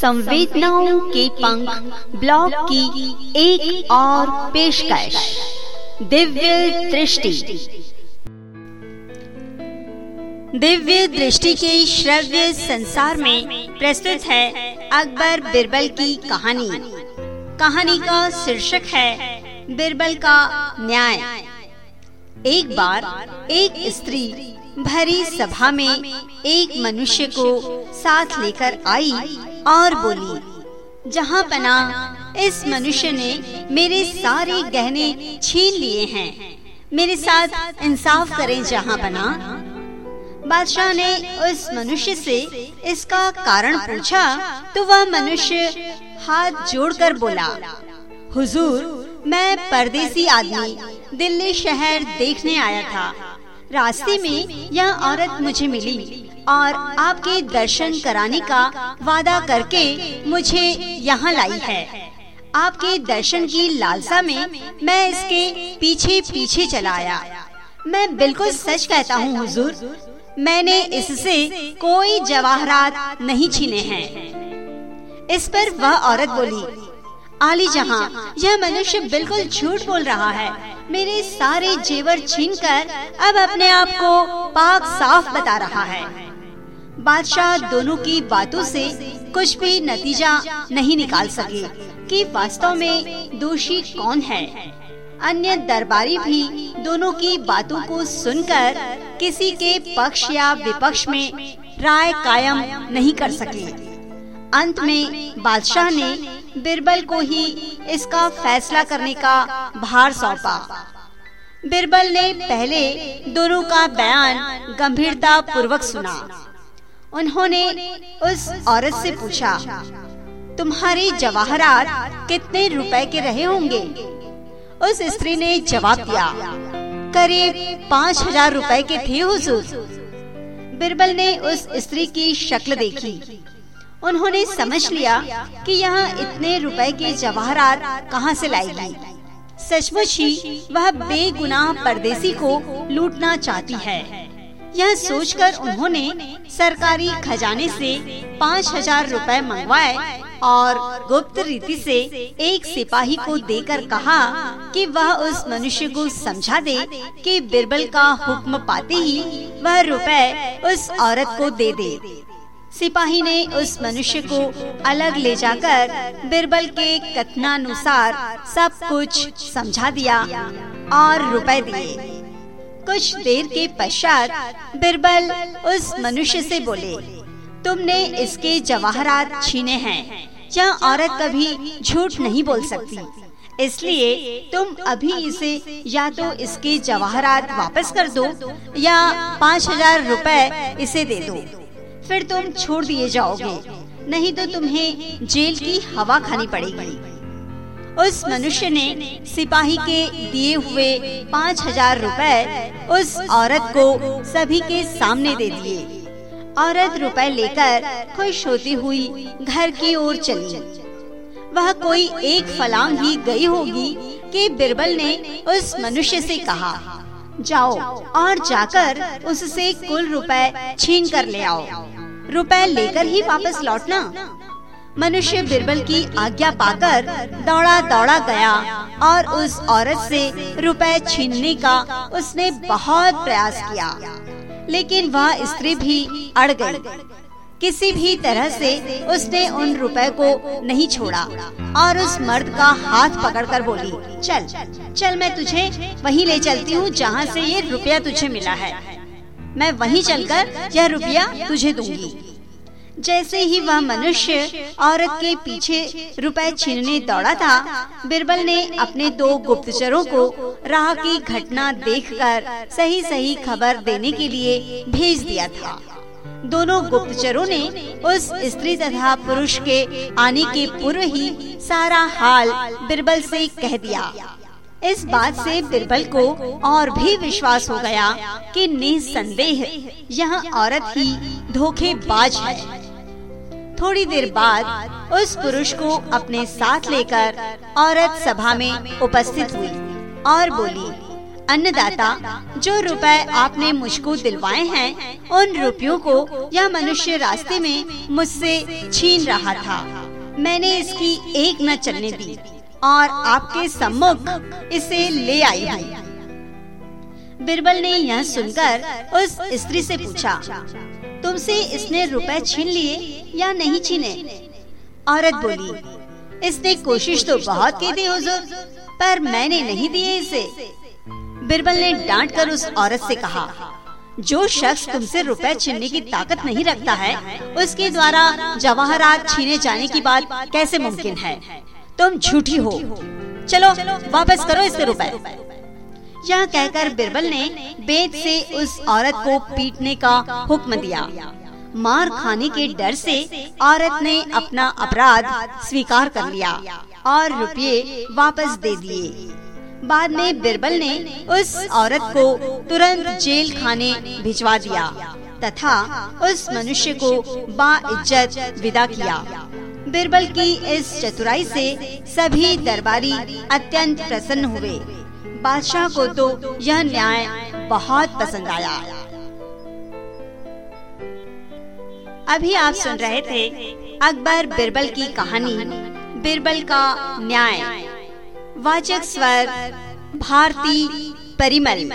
संवेदनाओं के पंख ब्लॉग की एक और पेशकश। दिव्य दृष्टि। दिव्य दृष्टि के श्रव्य संसार में प्रस्तुत है अकबर बिरबल की कहानी। कहानी का शीर्षक है, बिरबल का न्याय। एक बार एक स्त्री भरी सभा में एक मनुष्य को साथ लेकर आई और बोली, जहाँ पना इस मनुष्य ने मेरे सारे गहने छीन लिए हैं। मेरे साथ इंसाफ करें जहाँ पना बादशाह ने उस मनुष्य से इसका कारण पूछा तो वह मनुष्य हाथ जोड़कर बोला, हुजूर, मैं परदेसी आदमी, दिल्ली शहर देखने आया था। रास्ते में यह औरत मुझे मिली। और आपके दर्शन कराने का वादा करके मुझे यहाँ लाई है। आपके दर्शन की लालसा में मैं इसके पीछे पीछे चला आया। मैं बिल्कुल सच कहता हूँ, हुजूर, मैंने इससे कोई जवाहरात नहीं छीने हैं। इस पर वह औरत बोली, आली जहाँ, यह मनुष्य बिल्कुल झूठ बोल रहा है। मेरे सारे जेवर छीनकर अब अपने आप को पाक साफ़ बता रहा है। बादशाह दोनों की बातों से कुछ भी नतीजा नहीं निकाल सके कि वास्तव में दोषी कौन है। अन्य दरबारी भी दोनों की बातों को सुनकर किसी के पक्ष या विपक्ष में राय कायम नहीं कर सके। अंत में बादशाह ने बिरबल को ही इसका फैसला करने का भार सौंपा। बिरबल ने पहले दोनों का बयान गंभीरता पूर्वक सुना। उन्होंने उस औरत से पूछा, तुम्हारे जवाहरात कितने रुपए के रहे होंगे? उस स्त्री ने जवाब दिया, करीब पाँच हज़ार रूपए के थे, हुजूर। बिरबल ने उस स्त्री की शक्ल देखी। उन्होंने समझ लिया कि यहाँ इतने रुपए के जवाहरात कहाँ से लाएगी। सचमुच ही वह बेगुनाह परदेसी को लूटना चाहती है। यह सोचकर उन्होंने सरकारी खजाने से पाँच हज़ार रूपए मंगवाए और गुप्त रीति से एक सिपाही को देकर कहा कि वह उस मनुष्य को समझा दे कि बिरबल का हुक्म पाते ही वह रुपए उस औरत को दे दे। सिपाही ने उस मनुष्य को अलग ले जाकर बिरबल के कथनानुसार सब कुछ समझा दिया और रुपए दिए। कुछ देर के पश्चात बिरबल उस मनुष्य से बोले, तुमने इसके जवाहरात छीने हैं यह औरत कभी झूठ नहीं बोल सकती। इसलिए तुम अभी इसे या तो इसके जवाहरात वापस कर दो या पाँच हज़ार रूपए इसे दे दो। फिर तुम छोड़ दिए जाओगे, नहीं तो तुम्हें जेल की हवा खानी पड़ेगी। उस मनुष्य ने सिपाही के दिए हुए पाँच हज़ार रुपए उस औरत को सभी के सामने दे दिए। औरत रुपए लेकर खुश होती हुई घर की ओर चली। वह कोई एक फलांग ही गई होगी कि बिरबल ने उस मनुष्य से कहा, जाओ और जाकर उससे कुल रुपए छीन कर ले आओ। रुपए लेकर ही वापस लौटना। मनुष्य बिरबल की आज्ञा पाकर दौड़ा दौड़ा गया और उस औरत से रुपए छीनने का उसने बहुत प्रयास किया। लेकिन वह स्त्री भी अड़ गई। किसी भी तरह से उसने उन रुपए को नहीं छोड़ा और उस मर्द का हाथ पकड़कर बोली, चल चल, मैं तुझे वहीं ले चलती हूँ जहाँ से ये रुपया तुझे मिला है। मैं वहीं चलकर यह रुपया तुझे दूँगी। जैसे ही वह मनुष्य औरत के पीछे रुपए छीनने दौड़ा था, बिरबल ने अपने दो गुप्तचरों को राह की घटना देखकर सही सही खबर देने के लिए भेज दिया था। दोनों गुप्तचरों ने उस स्त्री तथा पुरुष के आने के पूर्व ही सारा हाल बिरबल से कह दिया। इस बात से बिरबल को और भी विश्वास हो गया कि निसंदेह यह औरत ही धोखेबाज है। थोड़ी देर बाद उस पुरुष को अपने साथ लेकर औरत सभा में उपस्थित हुई और बोली, अन्नदाता, जो रुपए आपने मुझको दिलवाए हैं, उन रुपयों को यह मनुष्य रास्ते में मुझसे छीन रहा था। मैंने इसकी एक न चलने दी और आपके सम्मुख इसे ले आई हूँ। बिरबल ने यह सुनकर उस स्त्री से पूछा तुमसे इसने रुपए छीन लिए या नहीं छीने? औरत बोली इसने कोशिश तो बहुत की थी हुजूर, पर मैंने नहीं दिए इसे। बिरबल ने डांट कर उस औरत से कहा जो शख्स तुमसे रुपए छीनने की ताकत नहीं रखता है उसके द्वारा जवाहरात छीने जाने की बात कैसे मुमकिन है? तुम झूठी हो। चलो वापस करो इसके रुपए। यह कहकर बिरबल ने बेद से उस औरत को पीटने का हुक्म दिया। मार खाने के डर से औरत ने अपना अपराध स्वीकार कर लिया और रुपये वापस दे दिए। बाद में बिरबल ने उस औरत को तुरंत जेल खाने भिजवा दिया तथा उस मनुष्य को बाइज्जत विदा किया। बिरबल की इस चतुराई से सभी दरबारी अत्यंत प्रसन्न हुए। बादशाह को तो यह न्याय बहुत पसंद आया। अभी आप सुन रहे थे अकबर बिरबल की कहानी, बिरबल का न्याय। वाचक स्वर, भारती परिमल।